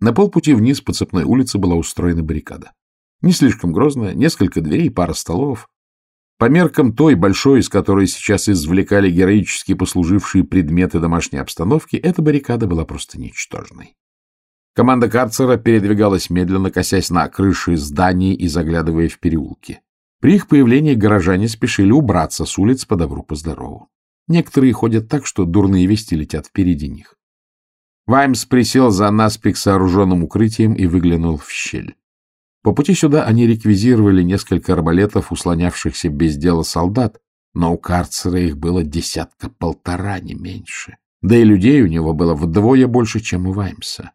На полпути вниз по цепной улице была устроена баррикада. Не слишком грозная, несколько дверей, пара столов. По меркам той большой, из которой сейчас извлекали героически послужившие предметы домашней обстановки, эта баррикада была просто ничтожной. Команда карцера передвигалась медленно, косясь на крыши зданий и заглядывая в переулки. При их появлении горожане спешили убраться с улиц по добру, по. Некоторые ходят так, что дурные вести летят впереди них. Ваймс присел за наспех сооруженным укрытием и выглянул в щель. По пути сюда они реквизировали несколько арбалетов, услонявшихся без дела солдат, но у карцера их было десятка-полтора, не меньше. Да и людей у него было вдвое больше, чем у Ваймса.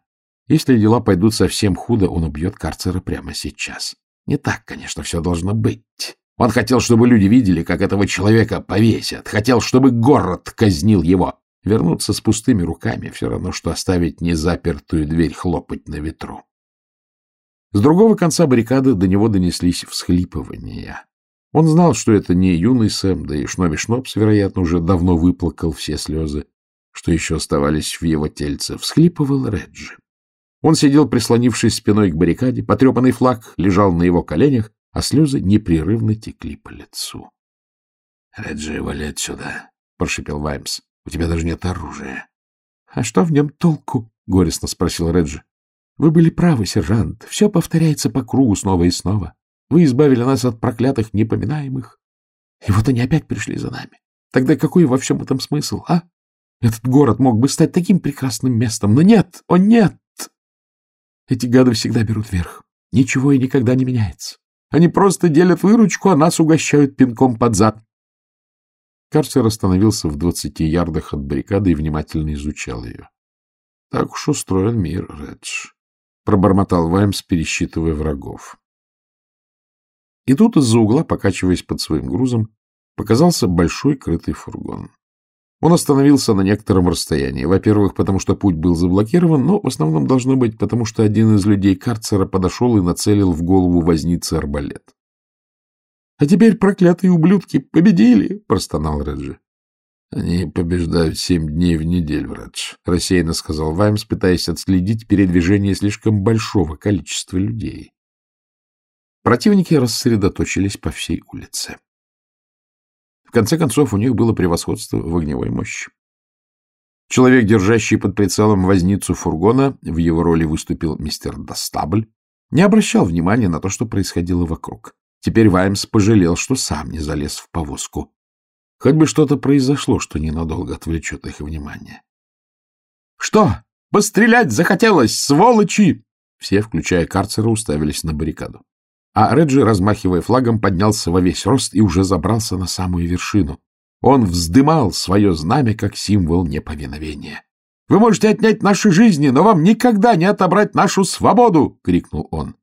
Если дела пойдут совсем худо, он убьет карцера прямо сейчас. Не так, конечно, все должно быть. Он хотел, чтобы люди видели, как этого человека повесят. Хотел, чтобы город казнил его. Вернуться с пустыми руками все равно, что оставить незапертую дверь хлопать на ветру. С другого конца баррикады до него донеслись всхлипывания. Он знал, что это не юный Сэм, да и Шноби Шнопс, вероятно, уже давно выплакал все слезы, что еще оставались в его тельце. Всхлипывал Реджи. Он сидел, прислонившись спиной к баррикаде, потрепанный флаг лежал на его коленях, а слезы непрерывно текли по лицу. — Реджи, вали отсюда, — прошипел Ваймс. — У тебя даже нет оружия. — А что в нем толку? — горестно спросил Реджи. Вы были правы, сержант. Все повторяется по кругу снова и снова. Вы избавили нас от проклятых непоминаемых. И вот они опять пришли за нами. Тогда какой во всем этом смысл, а? Этот город мог бы стать таким прекрасным местом, но нет, о нет! Эти гады всегда берут верх. Ничего и никогда не меняется. Они просто делят выручку, а нас угощают пинком под зад. Карцер остановился в двадцати ярдах от баррикады и внимательно изучал ее. Так уж устроен мир, Редж пробормотал Ваймс, пересчитывая врагов. И тут из-за угла, покачиваясь под своим грузом, показался большой крытый фургон. Он остановился на некотором расстоянии. Во-первых, потому что путь был заблокирован, но в основном должно быть, потому что один из людей карцера подошел и нацелил в голову возницы арбалет. — А теперь проклятые ублюдки победили! — простонал Реджи. — Они побеждают семь дней в неделю, Радж, — рассеянно сказал Ваймс, пытаясь отследить передвижение слишком большого количества людей. Противники рассредоточились по всей улице. В конце концов, у них было превосходство в огневой мощи. Человек, держащий под прицелом возницу фургона, в его роли выступил мистер Достабль, не обращал внимания на то, что происходило вокруг. Теперь Ваймс пожалел, что сам не залез в повозку. Хоть бы что-то произошло, что ненадолго отвлечет их внимание. — Что? Пострелять захотелось, сволочи! Все, включая карцера, уставились на баррикаду. А Реджи, размахивая флагом, поднялся во весь рост и уже забрался на самую вершину. Он вздымал свое знамя как символ неповиновения. — Вы можете отнять наши жизни, но вам никогда не отобрать нашу свободу! — крикнул он.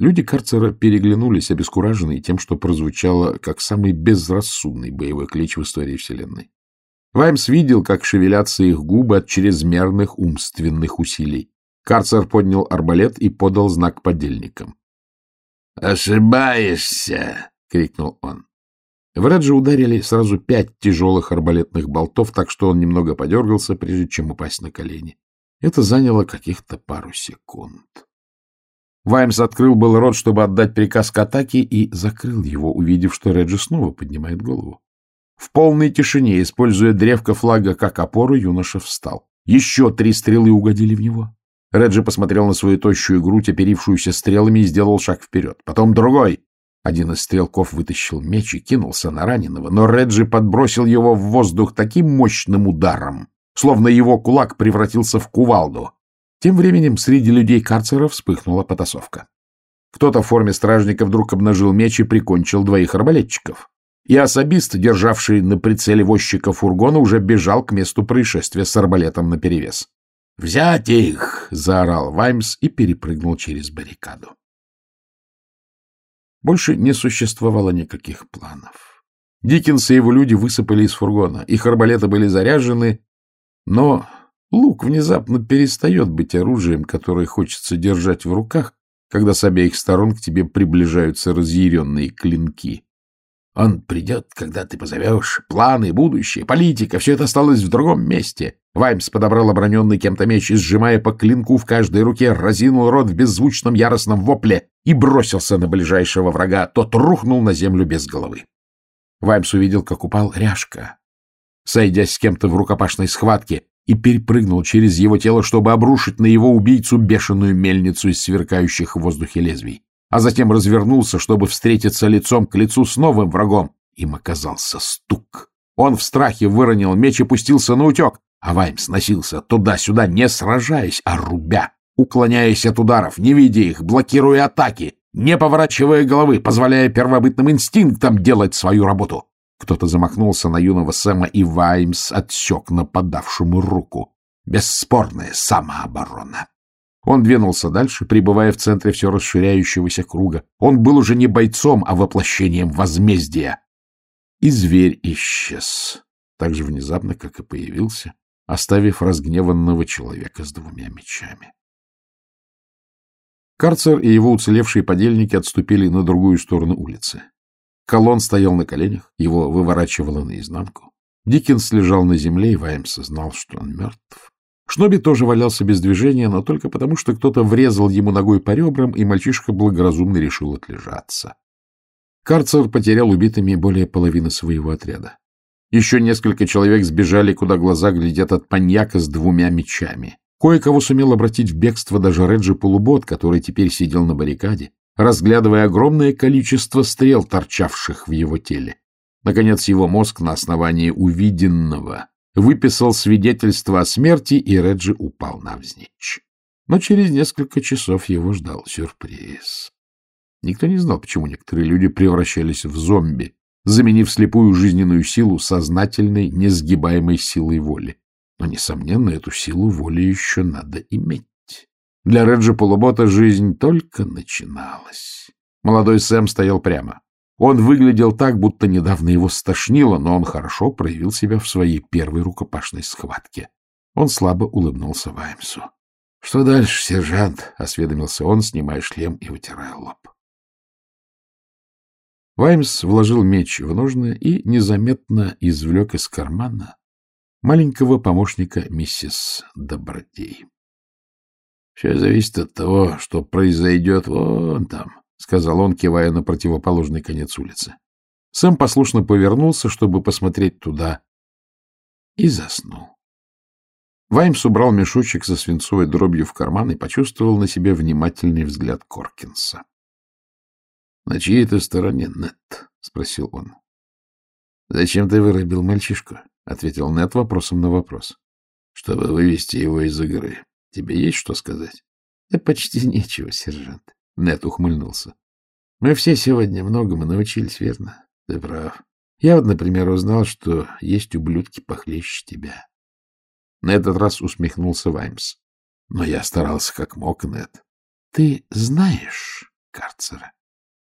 Люди карцера переглянулись, обескураженные тем, что прозвучало как самый безрассудный боевой клич в истории Вселенной. Ваймс видел, как шевелятся их губы от чрезмерных умственных усилий. Карцер поднял арбалет и подал знак подельникам. «Ошибаешься!» — крикнул он. В Реджи ударили сразу пять тяжелых арбалетных болтов, так что он немного подергался, прежде чем упасть на колени. Это заняло каких-то пару секунд. Ваймс открыл был рот, чтобы отдать приказ к атаке, и закрыл его, увидев, что Реджи снова поднимает голову. В полной тишине, используя древко флага как опору, юноша встал. Еще три стрелы угодили в него. Реджи посмотрел на свою тощую грудь, оперившуюся стрелами, и сделал шаг вперед. Потом другой. Один из стрелков вытащил меч и кинулся на раненого, но Реджи подбросил его в воздух таким мощным ударом, словно его кулак превратился в кувалду. Тем временем среди людей карцера вспыхнула потасовка. Кто-то в форме стражника вдруг обнажил меч и прикончил двоих арбалетчиков. И особист, державший на прицеле возчика фургона, уже бежал к месту происшествия с арбалетом наперевес. «Взять их!» — заорал Ваймс и перепрыгнул через баррикаду. Больше не существовало никаких планов. Диккенс и его люди высыпали из фургона. Их арбалеты были заряжены, но Лук внезапно перестает быть оружием, которое хочется держать в руках, когда с обеих сторон к тебе приближаются разъяренные клинки. Он придет, когда ты позовешь. Планы, будущее, политика — все это осталось в другом месте. Ваймс подобрал оброненный кем-то меч и, сжимая по клинку в каждой руке, разинул рот в беззвучном яростном вопле и бросился на ближайшего врага. Тот рухнул на землю без головы. Ваймс увидел, как упал ряжка, сойдясь с кем-то в рукопашной схватке, и перепрыгнул через его тело, чтобы обрушить на его убийцу бешеную мельницу из сверкающих в воздухе лезвий, а затем развернулся, чтобы встретиться лицом к лицу с новым врагом. Им оказался стук. Он в страхе выронил меч и пустился на утек, а Ваймс носился туда-сюда, не сражаясь, а рубя, уклоняясь от ударов, не видя их, блокируя атаки, не поворачивая головы, позволяя первобытным инстинктам делать свою работу. Кто-то замахнулся на юного Сэма, и Ваймс отсек нападавшему руку. Бесспорная самооборона. Он двинулся дальше, пребывая в центре все расширяющегося круга. Он был уже не бойцом, а воплощением возмездия. И зверь исчез, так же внезапно, как и появился, оставив разгневанного человека с двумя мечами. Карцер и его уцелевшие подельники отступили на другую сторону улицы. Колон стоял на коленях, его выворачивало наизнанку. Диккенс лежал на земле, и Ваймс знал, что он мертв. Шноби тоже валялся без движения, но только потому, что кто-то врезал ему ногой по ребрам, и мальчишка благоразумно решил отлежаться. Карцер потерял убитыми более половины своего отряда. Еще несколько человек сбежали, куда глаза глядят от маньяка с двумя мечами. Кое-кого сумел обратить в бегство даже Реджи Полубот, который теперь сидел на баррикаде, разглядывая огромное количество стрел, торчавших в его теле. Наконец его мозг на основании увиденного выписал свидетельство о смерти, и Реджи упал навзничь. Но через несколько часов его ждал сюрприз. Никто не знал, почему некоторые люди превращались в зомби, заменив слепую жизненную силу сознательной, несгибаемой силой воли. Но, несомненно, эту силу воли еще надо иметь. Для Реджи Полубота жизнь только начиналась. Молодой Сэм стоял прямо. Он выглядел так, будто недавно его стошнило, но он хорошо проявил себя в своей первой рукопашной схватке. Он слабо улыбнулся Ваймсу. — Что дальше, сержант? — осведомился он, снимая шлем и вытирая лоб. Ваймс вложил меч в ножны и незаметно извлек из кармана маленького помощника миссис Добродей. Все зависит от того, что произойдет вон там, — сказал он, кивая на противоположный конец улицы. Сэм послушно повернулся, чтобы посмотреть туда, и заснул. Ваймс убрал мешочек со свинцовой дробью в карман и почувствовал на себе внимательный взгляд Коркинса. — На чьей это стороне, Нет? — спросил он. — Зачем ты вырубил мальчишку? — ответил Нет вопросом на вопрос. — Чтобы вывести его из игры. Тебе есть что сказать? — Да почти нечего, сержант. Нет ухмыльнулся. — Мы все сегодня многому научились, верно? Ты прав. Я вот, например, узнал, что есть ублюдки похлеще тебя. На этот раз усмехнулся Ваймс. Но я старался как мог, Нет. Ты знаешь карцера?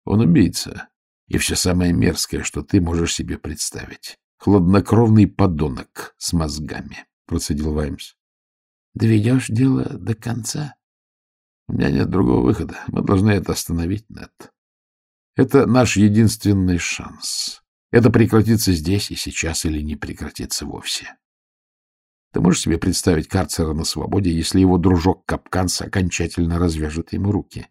Он убийца. И все самое мерзкое, что ты можешь себе представить. Хладнокровный подонок с мозгами, процедил Ваймс. Доведешь дело до конца? У меня нет другого выхода. Мы должны это остановить, Нет. Это наш единственный шанс. Это прекратится здесь и сейчас или не прекратится вовсе. Ты можешь себе представить карцера на свободе, если его дружок Капканс окончательно развяжет ему руки?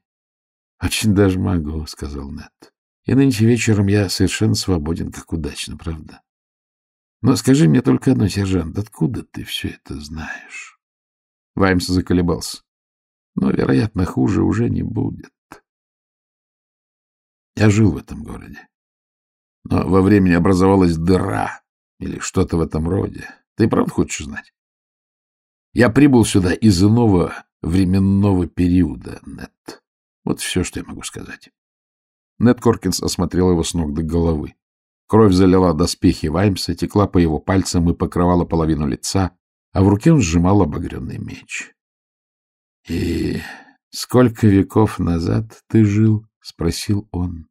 — Очень даже могу, — сказал Нет. И нынче вечером я совершенно свободен, как удачно, правда? Но скажи мне только одно, сержант, откуда ты все это знаешь? Ваймс заколебался. Но, вероятно, хуже уже не будет. Я жил в этом городе. Но во времени образовалась дыра или что-то в этом роде. Ты правда хочешь знать? Я прибыл сюда из иного временного периода, Нет. Вот все, что я могу сказать. Нет Коркинс осмотрел его с ног до головы. Кровь залила доспехи Ваймса, текла по его пальцам и покрывала половину лица, а в руке он сжимал обогренный меч. — И сколько веков назад ты жил? — спросил он.